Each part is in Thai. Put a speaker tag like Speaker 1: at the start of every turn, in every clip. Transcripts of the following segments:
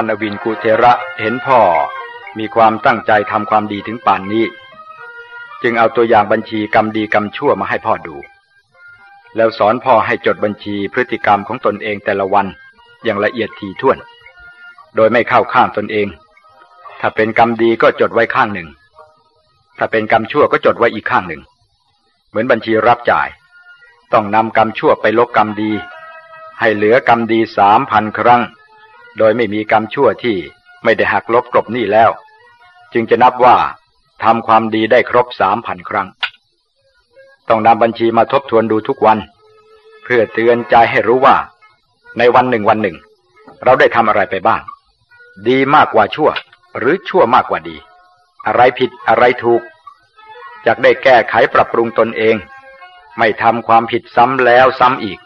Speaker 1: ท่านอวินกุเทระเห็นพ่อมีความตั้งใจทำความดีถึงป่านนี้ จึงเอาตัวอย่างบัญชีกรรมดีกรรมชั่วมาให้พ่อดู แล้วสอนพ่อให้จดบัญชีพฤติกรรมของตนเองแต่ละวันอย่างละเอียดถี่ถ้วน โดยไม่เข้าข้างตนเอง ถ้าเป็นกรรมดีก็จดไว้ข้างหนึ่ง ถ้าเป็นกรรมชั่วก็จดไว้อีกข้างหนึ่ง เหมือนบัญชีรับจ่าย ต้องนำกรรมชั่วไปลบกรรมดี ให้เหลือกรรมดีสามพันครั้ง โดยไม่มีกรรมชั่วที่ไม่ได้หักลบกลบหนี้แล้ว จึงจะนับว่าทำความดีได้ครบสามพันครั้ง ต้องนำบัญชีมาทบทวนดูทุกวัน เพื่อเตือนใจให้รู้ว่า ในวันหนึ่งวันหนึ่ง เราได้ทำอะไรไปบ้าง ดีมากกว่าชั่ว หรือชั่วมากกว่าดี อะไรผิดอะไรถูกจะได้แก้ไขปรับปรุงตนเอง ไม่ทำความผิดซ้ำแล้วซ้ำอีก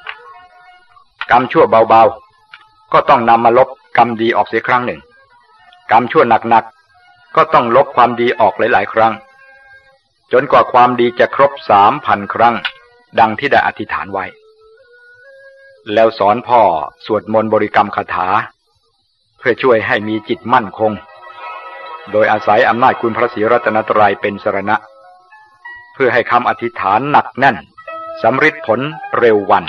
Speaker 1: กรรมชั่วเบาๆ ก็ต้องนำมาลบ กรรมดีออกเสียครั้งหนึ่ง กรรมชั่วหนักๆก็ต้องลบความดีออกหลาย ๆ ครั้ง จนกว่าความดีจะครบสามพันครั้ง ดังที่ได้อธิษฐานไว้ แล้วสอนพ่อสวดมนต์บริกรรมคาถา เพื่อช่วยให้มีจิตมั่นคง โดยอาศัยอำนาจคุณพระศรีรัตนตรัยเป็นสรณะ เพื่อให้คำอธิษฐานหนักแน่นสำฤทธิผลเร็ววัน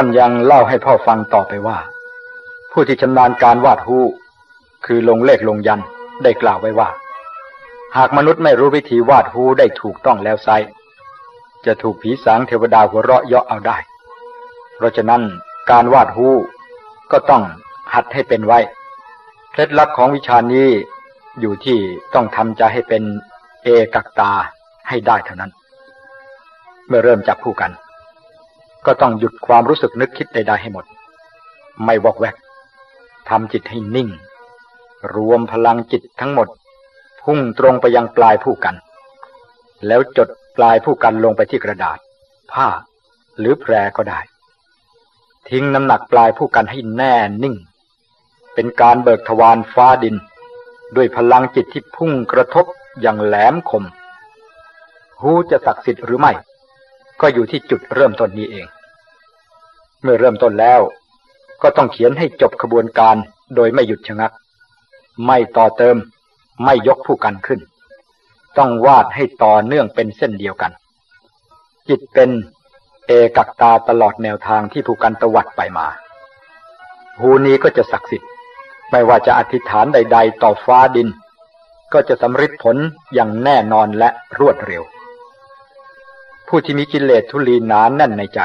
Speaker 1: ท่านยังเล่าให้พ่อฟังต่อไปว่า ผู้ที่ชำนาญการวาดฮูคือลงเลขลงยันได้กล่าวไว้ว่า หากมนุษย์ไม่รู้วิธีวาดฮูได้ถูกต้องแล้วไซจะถูกผีสางเทวดาหัวเราะเยาะเอาได้ เพราะฉะนั้นการวาดฮูก็ต้องหัดให้เป็นไว้ เคล็ดลับของวิชานี้อยู่ที่ต้องทำใจให้เป็นเอกักตาให้ได้เท่านั้น เมื่อเริ่มจับผู้กัน ก็ต้องหยุดความรู้สึกนึกคิดใดๆให้หมด ไม่วอกแวกทำจิตให้นิ่ง รวมพลังจิตทั้งหมด พุ่งตรงไปยังปลายผู้กัน แล้วจดปลายผู้กันลงไปที่กระดาษ ผ้า หรือแพรก็ได้ ทิ้งน้ำหนักปลายผู้กันให้แน่นิ่ง เป็นการเบิกทวารฟ้าดิน ด้วยพลังจิตที่พุ่งกระทบอย่างแหลมคม หูจะศักดิ์สิทธิ์หรือไม่ ก็อยู่ที่จุดเริ่มต้นนี้เอง เมื่อเริ่มต้นแล้ว ก็ต้องเขียนให้จบขบวนการโดยไม่หยุดชะงัก ไม่ต่อเติมไม่ยกผู้กันขึ้น ต้องวาดให้ต่อเนื่องเป็นเส้นเดียวกัน จิตเป็นเอกักตาตลอดแนวทางที่ผู้กันตวัดไปมา หูนี้ก็จะศักดิ์สิทธิ์ ไม่ว่าจะอธิษฐานใด ๆ ต่อฟ้าดิน ก็จะสำเร็จผลอย่างแน่นอนและรวดเร็ว ผู้ที่มีกิเลสทุลีหนานแน่นในใจ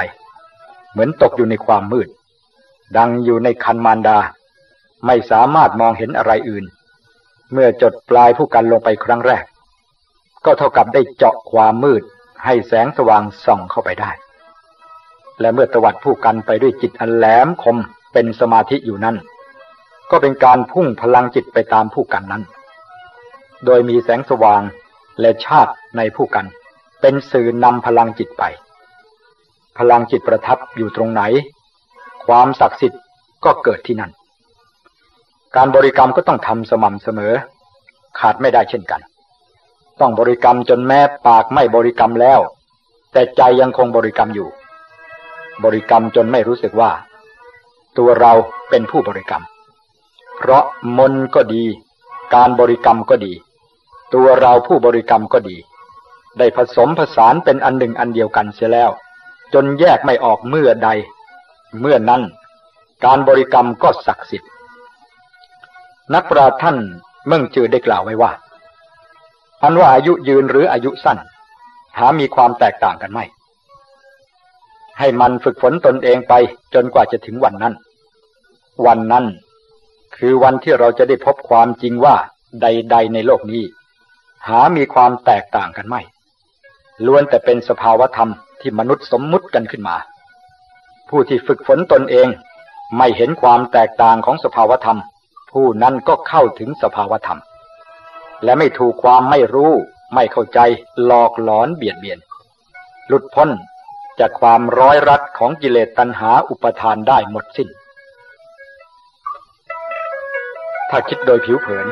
Speaker 1: เหมือนตกอยู่ในความมืด ดังอยู่ในคันมารดา ไม่สามารถมองเห็นอะไรอื่น เมื่อจดปลายผู้กันลงไปครั้งแรก ก็เท่ากับได้เจาะความมืดให้แสงสว่างส่องเข้าไปได้ และเมื่อตวัดผู้กันไปด้วยจิตอันแหลมคมเป็นสมาธิอยู่นั้น ก็เป็นการพุ่งพลังจิตไปตามผู้กันนั้น โดยมีแสงสว่างและชาติในผู้กัน เป็นสื่อนำพลังจิตไป พลังจิตประทับอยู่ตรงไหน ความศักดิ์สิทธิ์ก็เกิดที่นั่น การบริกรรมก็ต้องทำสม่ำเสมอ ขาดไม่ได้เช่นกัน ต้องบริกรรมจนแม้ปากไม่บริกรรมแล้ว แต่ใจยังคงบริกรรมอยู่ บริกรรมจนไม่รู้สึกว่า ตัวเราเป็นผู้บริกรรม เพราะมนก็ดี การบริกรรมก็ดี ตัวเราผู้บริกรรมก็ดี ได้ผสมผสานเป็นอันหนึ่งอันเดียวกันเสียแล้ว จนแยกไม่ออกเมื่อใด เมื่อนั้น การบริกรรมก็ศักดิ์สิทธิ์ นักปราชญ์ท่านเมื่งจือได้กล่าวไว้ว่า อันว่าอายุยืนหรืออายุสั้น หามีความแตกต่างกันไหมให้มันฝึกฝนตนเองไปจนกว่าจะถึงวันนั้น วันนั้น คือวันที่เราจะได้พบความจริงว่าใด ๆ ในโลกนี้ หามีความแตกต่างกันไหม ล้วนแต่เป็นสภาวธรรมที่มนุษย์สมมุติกันขึ้นมา ผู้ที่ฝึกฝนตนเองไม่เห็นความแตกต่างของสภาวธรรม ผู้นั้นก็เข้าถึงสภาวธรรม และไม่ถูกความไม่รู้ ไม่เข้าใจหลอกหลอนเบียดเบียน หลุดพ้นจากความร้อยรัดของกิเลสตัณหาอุปทานได้หมดสิน้น ถ้าคิดโดยผิวเผิน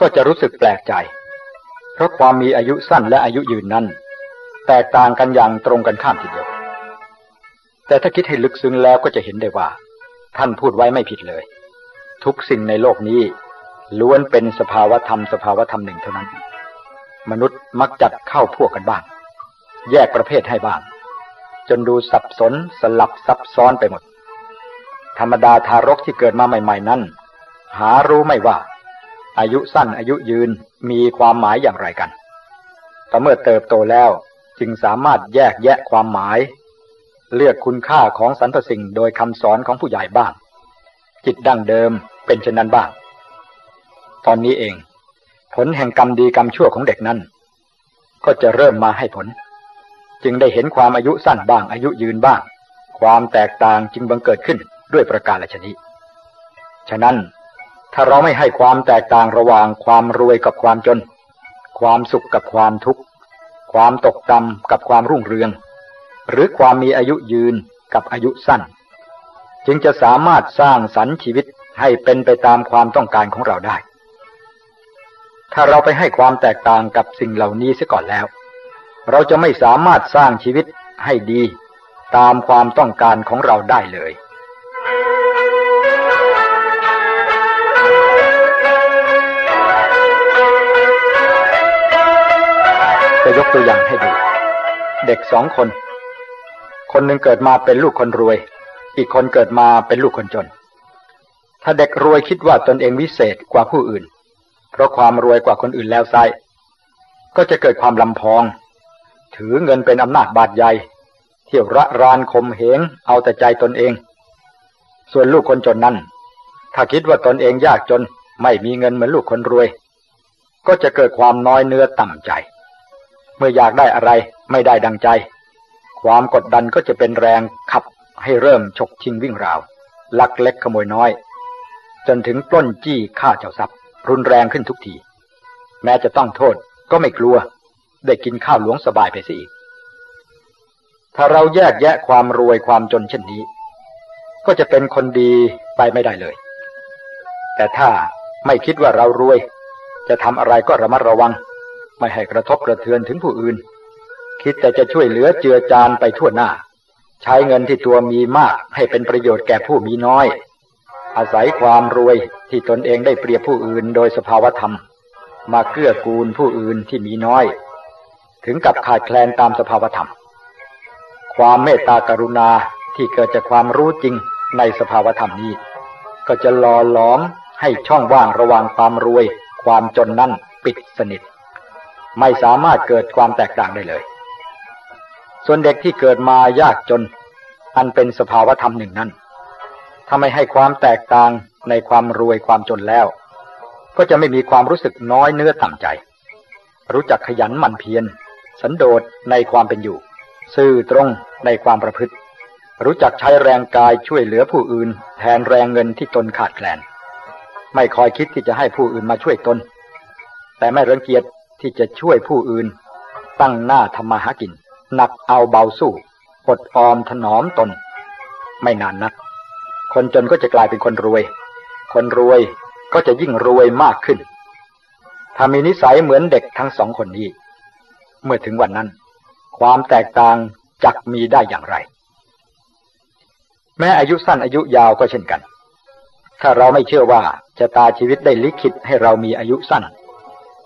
Speaker 1: ก็จะรู้สึกแปลกใจ เพราะความมีอายุสั้นและอายุยืนนั้น แตกต่างกันอย่างตรงกันข้ามทีเดียว แต่ถ้าคิดให้ลึกซึ้งแล้วก็จะเห็นได้ว่า ท่านพูดไว้ไม่ผิดเลย ทุกสิ่งในโลกนี้ ล้วนเป็นสภาวธรรมสภาวธรรมหนึ่งเท่านั้น มนุษย์มักจัดเข้าพวกกันบ้าง แยกประเภทให้บ้าง จนดูสับสนสลับซับซ้อนไปหมด ธรรมดาทารกที่เกิดมาใหม่ ๆ นั้น หารู้ไม่ว่า อายุสั้นอายุยืนมีความหมายอย่างไรกันแต่เมื่อเติบโตแล้ว จึงสามารถแยกแยะความหมาย เลือกคุณค่าของสรรพสิ่งโดยคำสอนของผู้ใหญ่บ้าง จิตดั้งเดิมเป็นเช่นนั้นบ้าง ตอนนี้เอง ผลแห่งกรรมดีกรรมชั่วของเด็กนั้น ก็จะเริ่มมาให้ผล จึงได้เห็นความอายุสั้นบ้างอายุยืนบ้าง ความแตกต่างจึงบังเกิดขึ้นด้วยประการละชนิดฉะนั้นถ้าเราไม่ให้ความแตกต่างระหว่างความรวยกับความจน ความสุขกับความทุกข์ ความตกต่ำกับความรุ่งเรือง หรือความมีอายุยืนกับอายุสั้น จึงจะสามารถสร้างสรรค์ชีวิตให้เป็นไปตามความต้องการของเราได้ ถ้าเราไปให้ความแตกต่างกับสิ่งเหล่านี้เสียก่อนแล้ว เราจะไม่สามารถสร้างชีวิตให้ดี ตามความต้องการของเราได้เลย ยกตัวอย่างให้ดู เด็กสองคน คนหนึ่งเกิดมาเป็นลูกคนรวย อีกคนเกิดมาเป็นลูกคนจน ถ้าเด็กรวยคิดว่าตนเองวิเศษกว่าผู้อื่น เพราะความรวยกว่าคนอื่นแล้วไซก็จะเกิดความลำพอง ถือเงินเป็นอำนาจบาดใหญ่เที่ยวระรานคมเหงเอาแต่ใจตนเอง ส่วนลูกคนจนนั้น ถ้าคิดว่าตนเองยากจนไม่มีเงินเหมือนลูกคนรวย ก็จะเกิดความน้อยเนื้อต่ำใจ มื่ออยากได้อะไรไม่ได้ดังใจ ความกดดันก็จะเป็นแรงขับให้เริ่มฉกชิงวิ่งราว ลักเล็กขโมยน้อย จนถึงปล้นจี้ฆ่าเจ้าทรัพย์ รุนแรงขึ้นทุกที แม้จะต้องโทษก็ไม่กลัว ได้กินข้าวหลวงสบายไปสิอีก ถ้าเราแยกแยะความรวยความจนเช่นนี้ ก็จะเป็นคนดีไปไม่ได้เลย แต่ถ้าไม่คิดว่าเรารวย จะทำอะไรก็ระมัดระวัง ไม่ให้กระทบกระเทือนถึงผู้อื่น คิดแต่จะช่วยเหลือเจือจานไปทั่วหน้า ใช้เงินที่ตัวมีมากให้เป็นประโยชน์แก่ผู้มีน้อย อาศัยความรวยที่ตนเองได้เปรียบผู้อื่น โดยสภาวธรรม มาเกื้อกูลผู้อื่นที่มีน้อย ถึงกับขาดแคลนตามสภาวธรรม ความเมตตากรุณาที่เกิดจากความรู้จริงในสภาวธรรมนี้ ก็จะหล่อหลอมให้ช่องว่างระหว่างความรวย ความจนนั่นปิดสนิท ไม่สามารถเกิดความแตกต่างได้เลย ส่วนเด็กที่เกิดมายากจน อันเป็นสภาวธรรมหนึ่งนั้นถ้าไม่ให้ความแตกต่างในความรวยความจนแล้ว ก็จะไม่มีความรู้สึกน้อยเนื้อต่ำใจ รู้จักขยันหมั่นเพียรสันโดษในความเป็นอยู่ ซื่อตรงในความประพฤติ รู้จักใช้แรงกายช่วยเหลือผู้อื่น แทนแรงเงินที่ตนขาดแคลน ไม่คอยคิดที่จะให้ผู้อื่นมาช่วยตน แต่ไม่รังเกียจ ที่จะช่วยผู้อื่น ตั้งหน้าทำมาหากิน หนักเอาเบาสู้อดออมถนอมตน ไม่นานนัก คนจนก็จะกลายเป็นคนรวย คนรวยก็จะยิ่งรวยมากขึ้น ถ้ามีนิสัยเหมือนเด็กทั้งสองคนนี้ เมื่อถึงวันนั้น ความแตกต่างจักมีได้อย่างไร แม้อายุสั้นอายุยาวก็เช่นกัน ถ้าเราไม่เชื่อว่าจะตาชีวิตได้ลิขิตให้เรามีอายุสั้น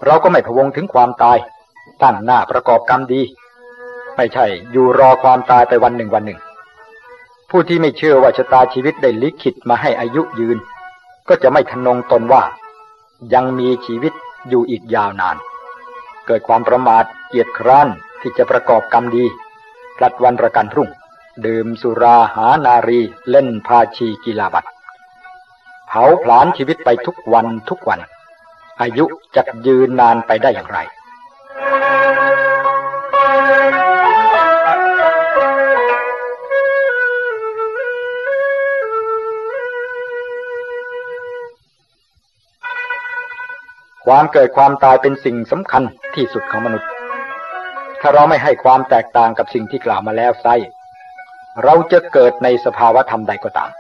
Speaker 1: เราก็ไม่พวงถึงความตาย ตั้งหน้าประกอบกรรมดี ไม่ใช่อยู่รอความตายไปวันหนึ่งวันหนึ่ง ผู้ที่ไม่เชื่อว่าชะตาชีวิตได้ลิขิตมาให้อายุยืน ก็จะไม่ทนงตนว่า ยังมีชีวิตอยู่อีกยาวนาน เกิดความประมาทเกียดคร้านที่จะประกอบกรรมดีพลัดวันประกันพรุ่ง ดื่มสุราหานารีเล่นพาชีกีฬาบัตรเผาผลาญชีวิตไปทุกวันทุกวัน อายุจะยืนนานไปได้อย่างไร ความเกิดความตายเป็นสิ่งสำคัญที่สุดของมนุษย์ ถ้าเราไม่ให้ความแตกต่างกับสิ่งที่กล่าวมาแล้วไซเราจะเกิดในสภาวะธรรมใดก็ตาม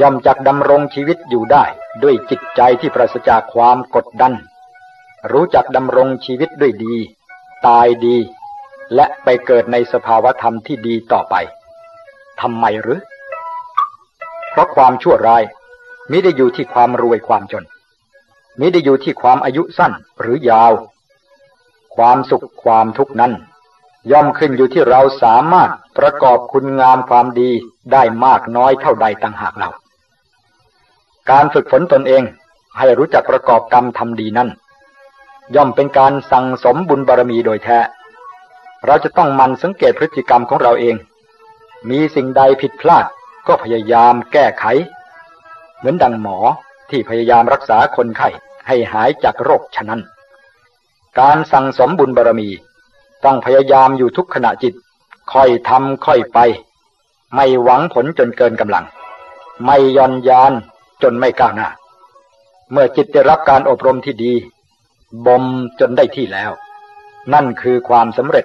Speaker 1: ย่อมจักดำรงชีวิตอยู่ได้ด้วยจิตใจที่ปราศจากความกดดัน รู้จักดำรงชีวิตด้วยดี ตายดี และไปเกิดในสภาวธรรมที่ดีต่อไปทำไมหรือ เพราะความชั่วร้ายมิได้อยู่ที่ความรวยความจนมิได้อยู่ที่ความอายุสั้นหรือยาว ความสุขความทุกข์นั้น ย่อมขึ้นอยู่ที่เราสามารถประกอบคุณงามความดีได้มากน้อยเท่าใดต่างหากเรา การฝึกฝนตนเองให้รู้จักประกอบกรรมทำดีนั้น ย่อมเป็นการสั่งสมบุญบารมีโดยแท้ เราจะต้องมันสังเกตพฤติกรรมของเราเอง มีสิ่งใดผิดพลาดก็พยายามแก้ไข เหมือนดังหมอที่พยายามรักษาคนไข้ให้หายจากโรคฉะนั้น การสั่งสมบุญบารมี ต้องพยายามอยู่ทุกขณะจิต ค่อยทำค่อยไป ไม่หวังผลจนเกินกำลัง ไม่ย่อนยานจนไม่ก้าวหน้า เมื่อจิตได้รับการอบรมที่ดี บ่มจนได้ที่แล้ว นั่นคือความสำเร็จ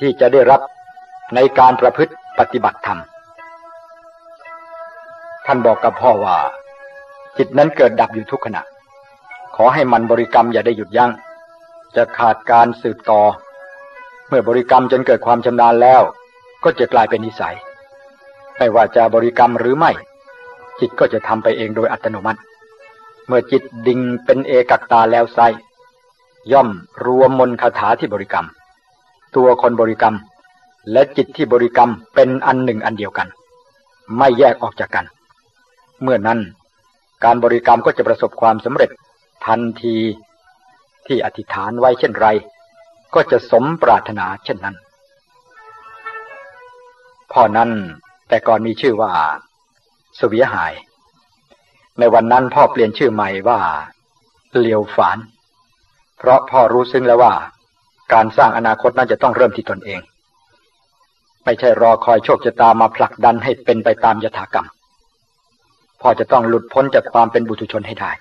Speaker 1: ที่จะได้รับในการประพฤติปฏิบัติธรรม ท่านบอกกับพ่อว่า จิตนั้นเกิดดับอยู่ทุกขณะ ขอให้มันบริกรรมอย่าได้หยุดยัง้ง จะขาดการสืบต่อ มื่อบริกรรมจนเกิดความชำนาญแล้ว ก็จะกลายเป็นนิสัย ไม่ว่าจะบริกรรมหรือไม่ จิตก็จะทำไปเองโดยอัตโนมัติ เมื่อจิตดิ่งเป็นเอกักตาแล้วไซย่อมรวมมนคาถาที่บริกรรม ตัวคนบริกรรม และจิตที่บริกรรมเป็นอันหนึ่งอันเดียวกัน ไม่แยกออกจากกัน เมื่อนั้น การบริกรรมก็จะประสบความสำเร็จทันทีที่อธิษฐานไว้เช่นไร ก็จะสมปรารถนาเช่นนั้น พ่อนั้นแต่ก่อนมีชื่อว่า สวียหาย ในวันนั้นพ่อเปลี่ยนชื่อใหม่ว่าเลียวฝาน เพราะพ่อรู้ซึ้งแล้วว่า การสร้างอนาคตนั้นจะต้องเริ่มที่ตนเอง ไม่ใช่รอคอยโชคชะตามาผลักดันให้เป็นไปตามยถากรรม พ่อจะต้องหลุดพ้นจากความเป็นบุตุชนให้ได้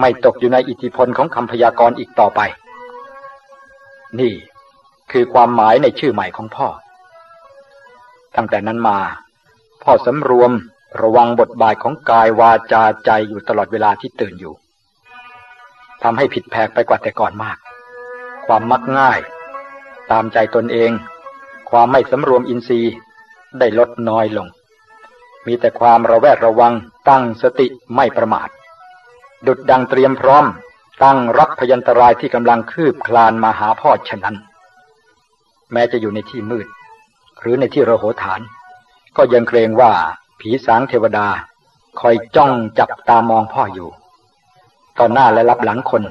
Speaker 1: ไม่ตกอยู่ในอิทธิพลของคำพยากรณ์อีกต่อไป นี่คือความหมายในชื่อใหม่ของพ่อ ตั้งแต่นั้นมา พ่อสำรวมระวังบทบาทของกายวาจาใจอยู่ตลอดเวลาที่ตื่นอยู่ทำให้ผิดแผกไปกว่าแต่ก่อนมาก ความมักง่าย ตามใจตนเอง ความไม่สำรวมอินทรีย์ได้ลดน้อยลง มีแต่ความระแวดระวังตั้งสติไม่ประมาท ดุดดังเตรียมพร้อม ตั้งรับพยันตรายที่กำลังคืบคลานมาหาพ่อฉะนั้น แม้จะอยู่ในที่มืด หรือในที่ระโหฐาน ก็ยังเกรงว่าผีสางเทวดา คอยจ้องจับตามองพ่ออยู่ตอนหน้าและรับหลังคน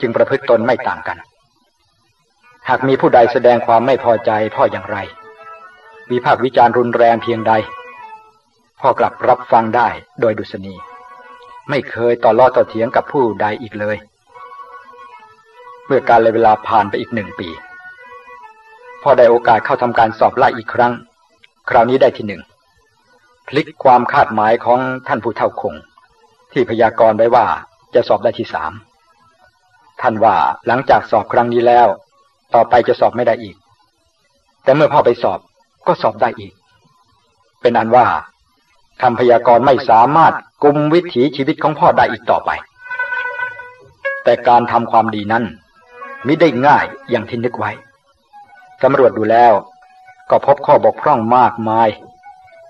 Speaker 1: จึงประพฤติตนไม่ต่างกัน หากมีผู้ใดแสดงความไม่พอใจพ่ออย่างไรวิพากษ์วิจารณ์รุนแรงเพียงใด พ่อกลับรับฟังได้โดยดุษณี ไม่เคยต่อล้อต่อเถียงกับผู้ใดอีกเลย เมื่อการเลยเวลาผ่านไปอีกหนึ่งปีพ่อได้โอกาสเข้าทำการสอบไล่อีกครั้ง คราวนี้ได้ที่หนึ่งพลิกความคาดหมายของท่านผู้เท่าคง ที่พยากรณ์ไว้ว่าจะสอบได้ที่สามท่านว่าหลังจากสอบครั้งนี้แล้ว ต่อไปจะสอบไม่ได้อีก แต่เมื่อพ่อไปสอบก็สอบได้อีก เป็นอันว่า คำพยากรณ์ไม่สามารถกุมวิถีชีวิตของพ่อได้อีกต่อไป แต่การทำความดีนั้นมิได้ง่ายอย่างที่นึกไว้สำรวจดูแล้ว ก็พบข้อบกพร่องมากมาย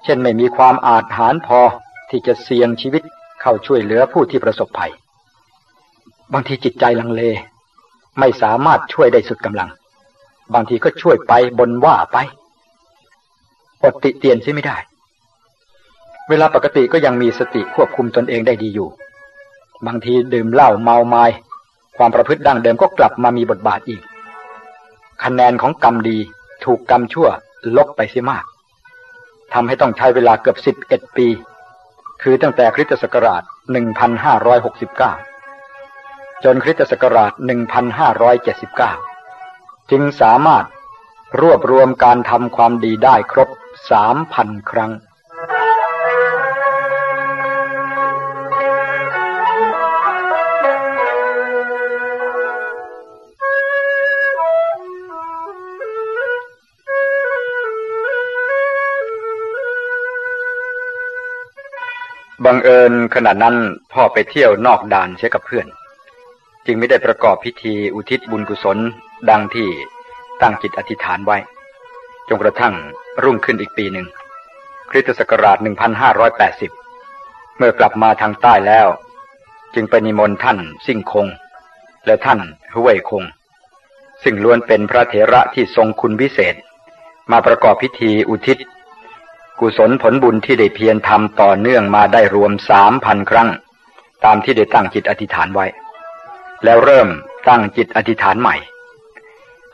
Speaker 1: เช่นไม่มีความอาจหารพอที่จะเสี่ยงชีวิตเข้าช่วยเหลือผู้ที่ประสบภัย บางทีจิตใจลังเล ไม่สามารถช่วยได้สุดกำลัง บางทีก็ช่วยไปบนว่าไป อดติเตียนซิไม่ได้ เวลาปกติก็ยังมีสติควบคุมตนเองได้ดีอยู่ บางทีดื่มเหล้าเมาไมา้ความประพฤติดั้งเดิมก็กลับมามีบทบาทอีก คะแนนของกรรมดีถูกกรรมชั่วลบไปเสียมากทำให้ต้องใช้เวลาเกือบสิบเอ็ดปี คือตั้งแต่คริสตศักราช 1569 จนคริสตศักราช 1579 จึงสามารถรวบรวมการทำความดีได้ครบ 3,000 ครั้ง บังเอิญขณะนั้นพ่อไปเที่ยวนอกด่านเสียกับเพื่อน จึงไม่ได้ประกอบพิธีอุทิศบุญกุศลดังที่ตั้งจิตอธิษฐานไว้ จนกระทั่งรุ่งขึ้นอีกปีหนึ่ง คริสตศักราช 1580 เมื่อกลับมาทางใต้แล้ว จึงไปนิมนต์ท่านซิ่งคง และท่านห้วยคง ซึ่งล้วนเป็นพระเถระที่ทรงคุณวิเศษ มาประกอบพิธีอุทิศ กุศลผลบุญที่ได้เพียรทำต่อเนื่องมาได้รวมสามพันครั้ง ตามที่ได้ตั้งจิตอธิษฐานไว้ แล้วเริ่มตั้งจิตอธิษฐานใหม่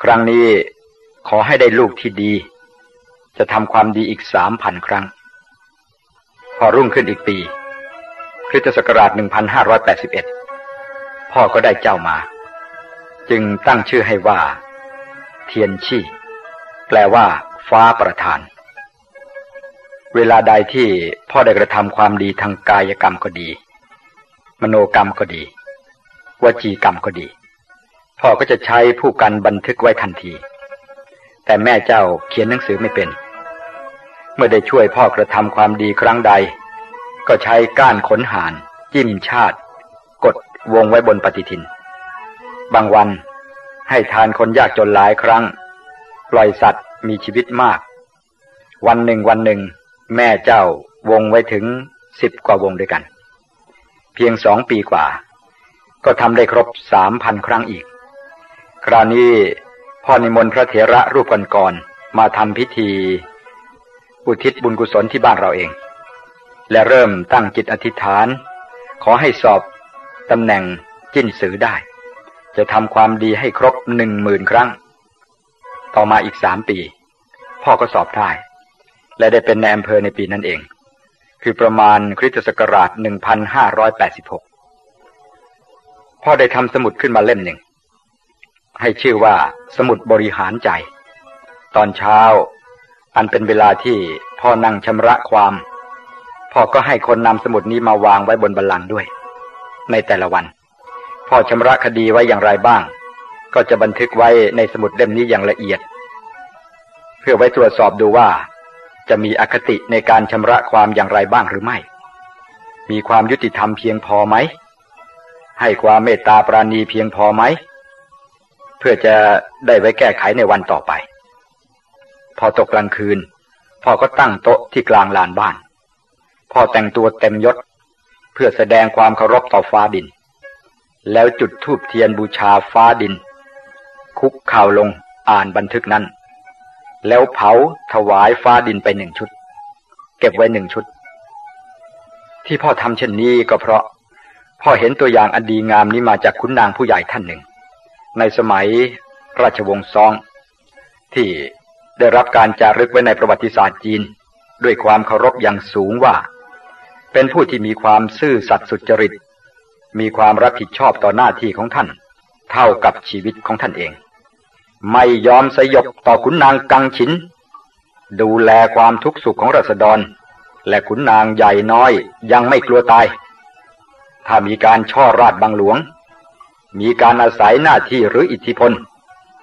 Speaker 1: ครั้งนี้ขอให้ได้ลูกที่ดี จะทำความดีอีกสามพันครั้ง พอรุ่งขึ้นอีกปีคริสตศักราช 1581 พ่อก็ได้เจ้ามา จึงตั้งชื่อให้ว่า เทียนชี่ แปลว่า ฟ้าประทาน เวลาใดที่พ่อได้กระทำความดีทางกายกรรมก็ดี มโนกรรมก็ดี วจีกรรมก็ดี พ่อก็จะใช้ผู้กันบันทึกไว้ทันที แต่แม่เจ้าเขียนหนังสือไม่เป็น เมื่อได้ช่วยพ่อกระทำความดีครั้งใด ก็ใช้ก้านขนหาน จิ้มชาติ กดวงไว้บนปฏิทิน บางวันให้ทานคนยากจนหลายครั้ง ปล่อยสัตว์มีชีวิตมาก วันหนึ่งวันหนึ่ง แม่เจ้าวงไว้ถึงสิบกว่าวงด้วยกัน เพียงสองปีกว่า ก็ทำได้ครบสามพันครั้งอีก คราวนี้พ่อนิมนต์พระเถระรูปก่อนๆมาทำพิธี อุทิศบุญกุศลที่บ้านเราเอง และเริ่มตั้งจิตอธิษฐาน ขอให้สอบตำแหน่งจิ้นสือได้ จะทำความดีให้ครบหนึ่งหมื่นครั้ง ต่อมาอีกสามปี พ่อก็สอบได้ และได้เป็นในอำเภอในปีนั้นเอง คือประมาณคริสตศักราช 1586 พ่อได้ทำสมุดขึ้นมาเล่มหนึ่ง ให้ชื่อว่าสมุดบริหารใจ ตอนเช้า อันเป็นเวลาที่พ่อนั่งชำระความ พ่อก็ให้คนนำสมุดนี้มาวางไว้บนบัลลังก์ด้วย ในแต่ละวัน พ่อชำระคดีไว้อย่างไรบ้าง ก็จะบันทึกไว้ในสมุดเล่มนี้อย่างละเอียด เพื่อไว้ตรวจสอบดูว่า จะมีอคติในการชำระความอย่างไรบ้างหรือไม่ มีความยุติธรรมเพียงพอไหม ให้ความเมตตาปราณีเพียงพอไหม เพื่อจะได้ไว้แก้ไขในวันต่อไป พอตกกลางคืน พ่อก็ตั้งโต๊ะที่กลางลานบ้าน พ่อแต่งตัวเต็มยศ เพื่อแสดงความเคารพต่อฟ้าดิน แล้วจุดธูปเทียนบูชาฟ้าดิน คุกข่าวลงอ่านบันทึกนั้น แล้วเผาถวายฟ้าดินไปหนึ่งชุด เก็บไว้หนึ่งชุด ที่พ่อทำเช่นนี้ก็เพราะ พ่อเห็นตัวอย่างอันดีงามนี้มาจากขุนนางผู้ใหญ่ท่านหนึ่ง ในสมัยราชวงศ์ซอง ที่ได้รับการจารึกไว้ในประวัติศาสตร์จีน ด้วยความเคารพอย่างสูงว่า เป็นผู้ที่มีความซื่อสัตย์สุจริต มีความรับผิดชอบต่อหน้าที่ของท่าน เท่ากับชีวิตของท่านเอง ไม่ยอมสยบต่อขุนนางกังฉิน ดูแลความทุกข์สุขของรัษฎร และขุนนางใหญ่น้อยยังไม่กลัวตาย ถ้ามีการช่อราดบังหลวง มีการอาศัยหน้าที่หรืออิทธิพล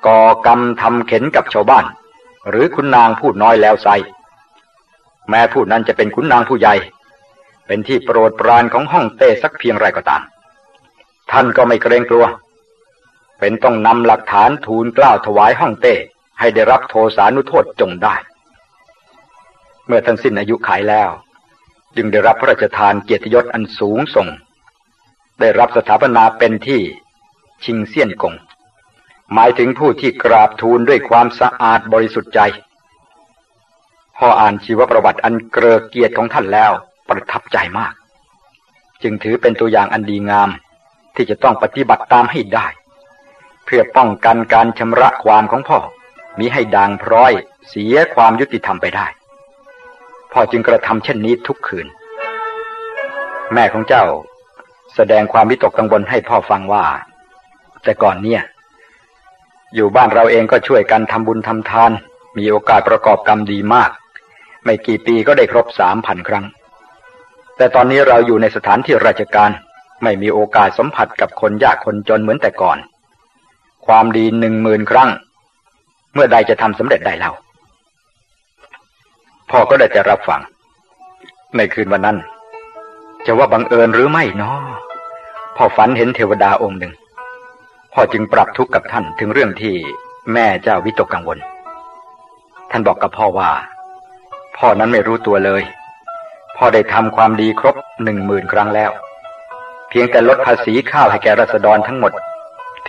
Speaker 1: ก่อกรรมทำเข็นกับชาวบ้าน หรือคุณนางพูดน้อยแล้วไซแม้ผู้นั้นจะเป็นคุณนางผู้ใหญ่ เป็นที่โปรดปรานของห้องเต้สักเพียงไรก็ตาม ท่านก็ไม่เกรงกลัว เป็นต้องนำหลักฐานทูลกล้าวถวายห้องเต้ ให้ได้รับโทสานุโทษจงได้ เมื่อท่านสิ้นอายุขายแล้ว จึงได้รับพระราชทานเกียรติยศอันสูงส่ง ได้รับสถาปนาเป็นที่ชิงเซียนกง หมายถึงผู้ที่กราบทูลด้วยความสะอาดบริสุทธิ์ใจพออ่านชีวประวัติอันเกรอเกียรติของท่านแล้วประทับใจมาก จึงถือเป็นตัวอย่างอันดีงามที่จะต้องปฏิบัติตามให้ได้ พื่อป้องกันการชำระความของพ่อ มิให้ด่างพร้อยเสียความยุติธรรมไปได้ พ่อจึงกระทำเช่นนี้ทุกคืน แม่ของเจ้าแสดงความวิตกกังวลให้พ่อฟังว่า แต่ก่อนเนี่ย อยู่บ้านเราเองก็ช่วยกันทำบุญทำทาน มีโอกาสประกอบกรรมดีมาก ไม่กี่ปีก็ได้ครบสามพันครั้ง แต่ตอนนี้เราอยู่ในสถานที่ราชการ ไม่มีโอกาสสัมผัสกับคนยากคนจนเหมือนแต่ก่อน ความดีหนึ่งหมื่นครั้ง เมื่อใดจะทำสำเร็จได้เล่าพ่อก็ได้จะรับฟัง ในคืนวันนั้น จะว่าบังเอิญหรือไม่นาะพ่อฝันเห็นเทวดาองค์หนึ่ง พ่อจึงปรับทุกข์กับท่านถึงเรื่องที่แม่เจ้าวิตกกังวล ท่านบอกกับพ่อว่า พ่อนั้นไม่รู้ตัวเลย พ่อได้ทำความดีครบหนึ่งหมื่นครั้งแล้ว เพียงแต่ลดภาษีข้าวให้แก่รัษฎรทั้งหมด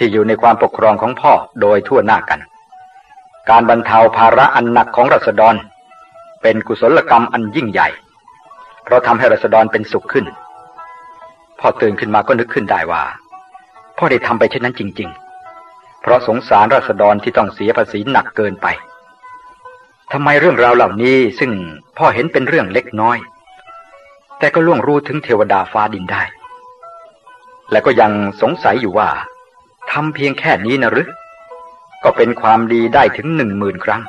Speaker 1: ที่อยู่ในความปกครองของพ่อโดยทั่วหน้ากัน การบรรเทาภาระอันหนักของรัษฎร เป็นกุศลกรรมอันยิ่งใหญ่ เพราะทำให้รัษฎรเป็นสุขขึ้น พ่อตื่นขึ้นมาก็นึกขึ้นได้ว่า พ่อได้ทำไปเช่นนั้นจริง ๆ เพราะสงสารราษฎรที่ต้องเสียภาษีหนักเกินไปทำไมเรื่องราวเหล่านี้ซึ่งพ่อเห็นเป็นเรื่องเล็กน้อย แต่ก็ล่วงรู้ถึงเทวดาฟ้าดินได้ และก็ยังสงสัยอยู่ว่า ทำเพียงแค่นี้นะหรือ ก็เป็นความดีได้ถึงหนึ่งหมื่นครั้ง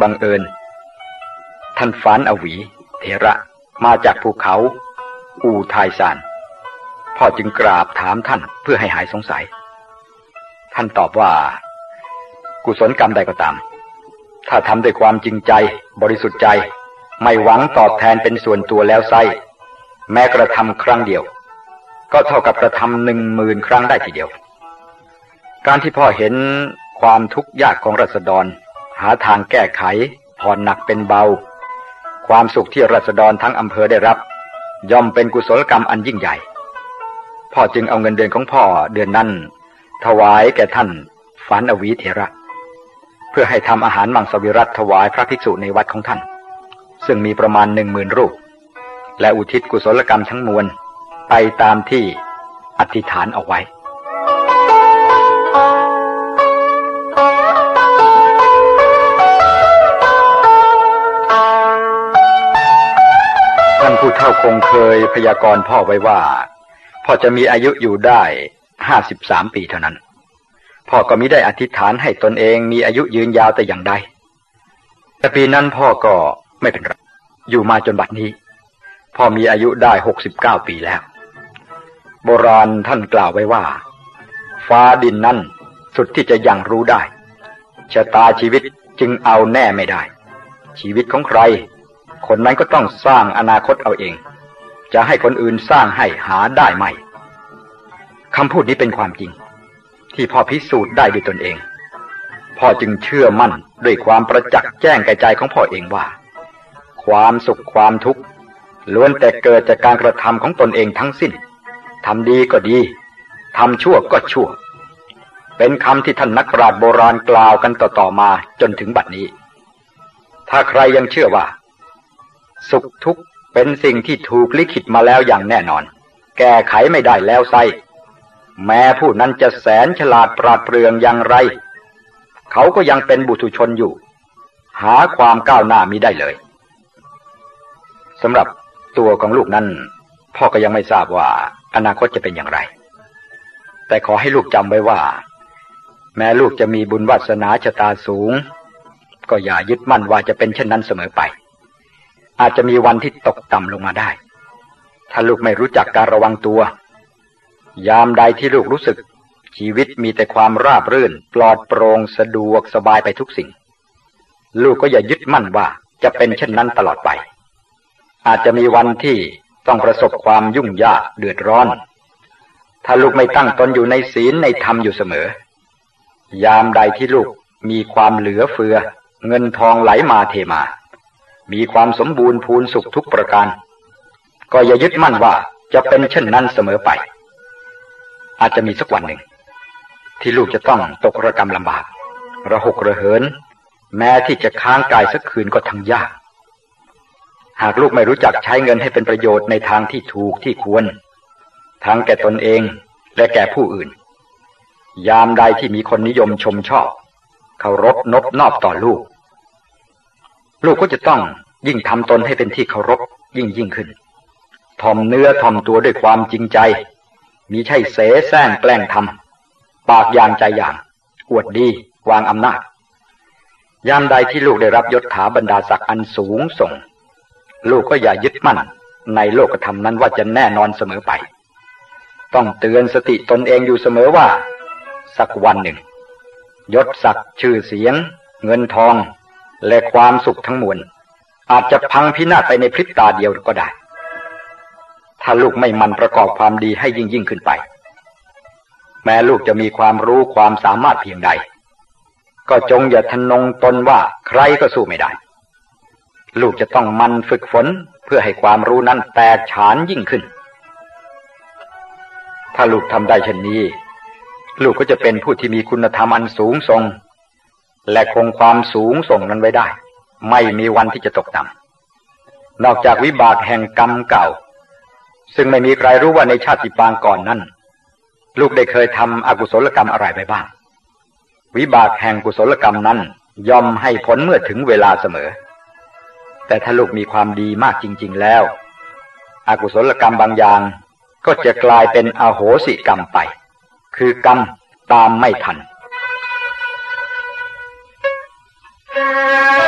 Speaker 1: บังเอิญ ท่านฟานอวีเทระมาจากภูเขา อูทายซาน พ่อจึงกราบถามท่านเพื่อให้หายสงสัย ท่านตอบว่า กุศลกรรมใดก็ตาม ถ้าทำด้วยความจริงใจ บริสุทธิ์ใจ ไม่หวังตอบแทนเป็นส่วนตัวแล้วไซแม้กระทำครั้งเดียว ก็เท่ากับกระทำหนึ่งหมื่นครั้งได้ทีเดียว การที่พ่อเห็นความทุกข์ยากของรัษฎร หาทางแก้ไข ผ่อนหนักเป็นเบา ความสุขที่รัษฎรทั้งอำเภอได้รับ ย่อมเป็นกุศลกรรมอันยิ่งใหญ่ พ่อจึงเอาเงินเดือนของพ่อเดือนนั้น ถวายแก่ท่านฝันอวีเถระ เพื่อให้ทำอาหารมังสวิรัตถวายพระภิกษุในวัดของท่าน ซึ่งมีประมาณหนึ่งหมื่นรูป และอุทิศกุศลกรรมทั้งมวล ไปตามที่อธิษฐานเอาไว้ผู้เท่าคงเคยพยากรณ์พ่อไว้ว่า พ่อจะมีอายุอยู่ได้ห้าสิบสามปีเท่านั้น พ่อก็มิได้อธิษฐานให้ตนเองมีอายุยืนยาวแต่อย่างใด แต่ปีนั้นพ่อก็ไม่เป็นไรอยู่มาจนบัดนี้ พ่อมีอายุได้หกสิบเก้าปีแล้ว โบราณท่านกล่าวไว้ว่า ฟ้าดินนั้นสุดที่จะยังรู้ได้ชะตาชีวิตจึงเอาแน่ไม่ได้ ชีวิตของใคร คนนั้นก็ต้องสร้างอนาคตเอาเอง จะให้คนอื่นสร้างให้หาได้ไหมคำพูดนี้เป็นความจริง ที่พ่อพิสูจน์ได้ด้วยตนเอง พ่อจึงเชื่อมั่นด้วยความประจักษ์แจ้งแก่ใจของพ่อเองว่า ความสุขความทุกข์ล้วนแต่เกิดจากการกระทำของตนเองทั้งสิ้น ทำดีก็ดีทำชั่วก็ชั่ว เป็นคำที่ท่านนักปราชญ์โบราณกล่าวกันต่อๆมาจนถึงบัดนี้ ถ้าใครยังเชื่อว่า สุขทุกข์เป็นสิ่งที่ถูกลิขิตมาแล้วอย่างแน่นอน แก้ไขไม่ได้แล้วไซแม้ผู้นั้นจะแสนฉลาดปราดเปรื่องอย่างไร เขาก็ยังเป็นบุตุชนอยู่ หาความก้าวหน้ามิได้เลยสำหรับตัวของลูกนั้น พ่อก็ยังไม่ทราบว่า อนาคตจะเป็นอย่างไร แต่ขอให้ลูกจำไว้ว่า แม้ลูกจะมีบุญวาสนาชะตาสูง ก็อย่ายึดมั่นว่าจะเป็นเช่นนั้นเสมอไป อาจจะมีวันที่ตกต่ำลงมาได้ ถ้าลูกไม่รู้จักการระวังตัว ยามใดที่ลูกรู้สึก ชีวิตมีแต่ความราบรื่น ปลอดโปร่งสะดวกสบายไปทุกสิ่ง ลูกก็อย่ายึดมั่นว่าจะเป็นเช่นนั้นตลอดไป อาจจะมีวันที่ ต้องประสบความยุ่งยากเดือดร้อน ถ้าลูกไม่ตั้งตนอยู่ในศีลในธรรมอยู่เสมอ ยามใดที่ลูกมีความเหลือเฟือ เงินทองไหลมาเทมา มีความสมบูรณ์พูนสุขทุกประการ ก็อย่ายึดมั่นว่าจะเป็นเช่นนั้นเสมอไป อาจจะมีสักวันหนึ่ง ที่ลูกจะต้องตกระกรรมลำบาก ระหกระเหิน แม้ที่จะค้างกายสักคืนก็ทั้งยาก หากลูกไม่รู้จักใช้เงินให้เป็นประโยชน์ในทางที่ถูกที่ควร ทั้งแก่ตนเองและแก่ผู้อื่น ยามใดที่มีคนนิยมชมชอบเคารพนบนอบต่อลูก ลูกก็จะต้องยิ่งทำตนให้เป็นที่เคารพยิ่งยิ่งขึ้นทอมเนื้อทอมตัวด้วยความจริงใจ มีใช่เสแสร้งแกล้งทำปากยางใจอย่าง อวดดีวางอำนาจ ยามใดที่ลูกได้รับยศถาบรรดาศักดิ์อันสูงส่ง ลูกก็อย่ายึดมั่น ในโลกธรรมนั้นว่าจะแน่นอนเสมอไป ต้องเตือนสติตนเองอยู่เสมอว่า สักวันหนึ่ง ยศศักดิ์ชื่อเสียง เงินทอง และความสุขทั้งมวล อาจจะพังพินาศไปในพริบตาเดียวก็ได้ ถ้าลูกไม่มันประกอบความดีให้ยิ่งยิ่งขึ้นไป แม้ลูกจะมีความรู้ความสามารถเพียงใด ก็จงอย่าทนงตนว่าใครก็สู้ไม่ได้ ลูกจะต้องมันฝึกฝนเพื่อให้ความรู้นั้นแตกฉานยิ่งขึ้น ถ้าลูกทำได้เช่นนี้ ลูกก็จะเป็นผู้ที่มีคุณธรรมอันสูงทรงและคงความสูงส่งนั้นไว้ได้ ไม่มีวันที่จะตกต่ำนอกจากวิบากแห่งกรรมเก่า ซึ่งไม่มีใครรู้ว่าในชาติปางก่อนนั้น ลูกได้เคยทำอกุศลกรรมอะไรไปบ้าง วิบากแห่งกุศลกรรมนั้นย่อมให้ผลเมื่อถึงเวลาเสมอ แต่ถ้าลูกมีความดีมากจริง ๆ แล้ว อกุศลกรรมบางอย่างก็จะกลายเป็นอโหสิกรรมไป คือกรรมตามไม่ทัน
Speaker 2: Thank you.